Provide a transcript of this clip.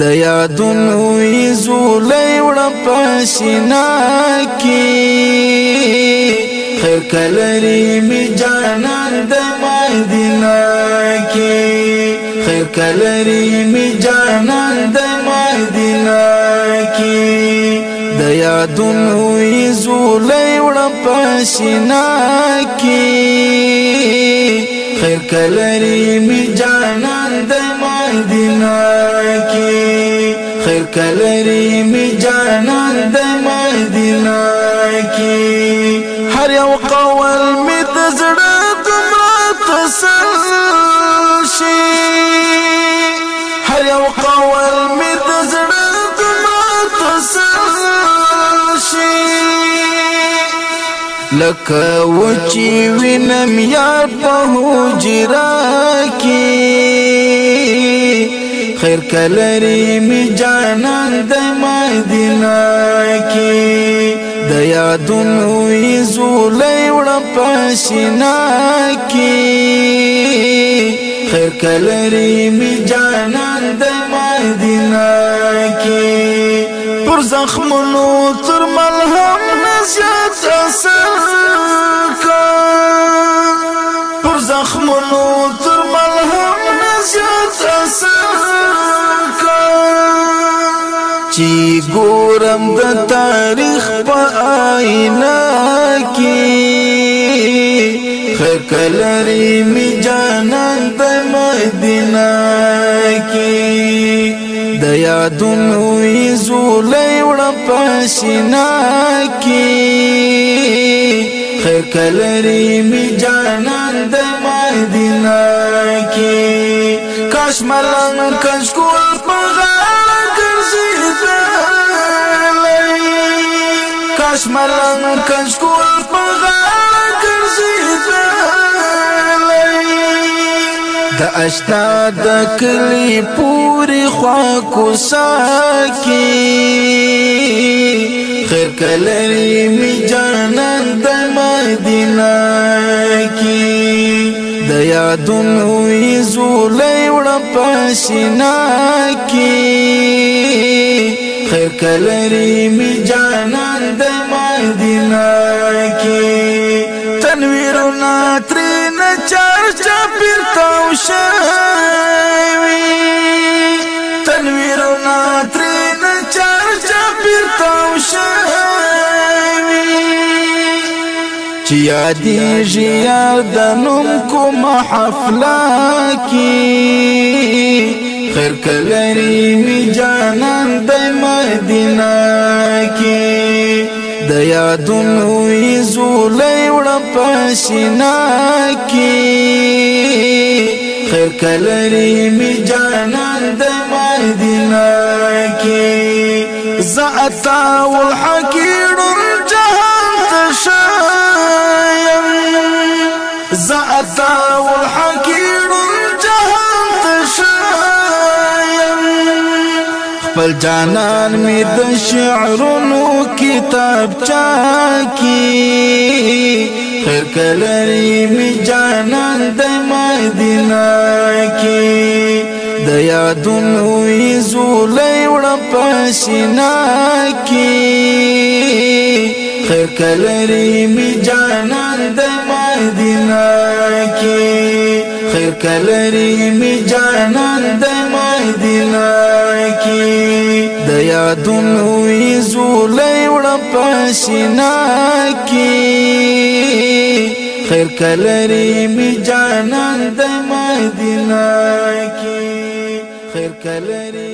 د یادونو یزولې وړ پښینا کی خیر کلری می جانان د مدینه خیر کلری می جانان د مدینه د یادونو یزولې وړ پښینا کی خیر کلری می جانان د جانان د مدینه کی هر یو قول می د زړه دومره تسل شي هر یو قول می شي لکه وینم یار په کې خیر کلری می جانان د مدینه کې. د یادونو زولې وړ پښینا کې. خیر کلری می جانان د مدینه کې. پر زخمونو تر ملهم نزیات چې ګورم د تاریخ په آینه کې. خیر کلری می جانان د مدینه کې. د یادونو زولې وړ پښینا کې. خیر کلری می جانان د مدینه کې. کاش ملنګ کاش کول ملنګ کشکول په غاړه ګرځېدلی د اشنا د کلي پورې خوا کوسا کې خیر کلري می جانان د مدینه کې. د یادونو یې زولې وړه پښینا کې. خیر کلري می چې یادېږي یار د نوم کوم حفله کې خیر کلری می جانان د مدینه کې د یادونو زولې وړ پښینا کې خیر کلری می جانان د مدینه کې زعتا والحکیر جهان تشایم زعتا والحکیر خپل جانان می د شعرونو کتاب چا کی خیر کلری می جانان د مدینه کی یادونو زولې وړ پښینا کی خیر کلری می جانان د مدینه کی خیر کلری می جانان د مدینه کی د یادونو زولې وړ پښینا کی خیر کلری می جانان د مدینه کی خیر کلری می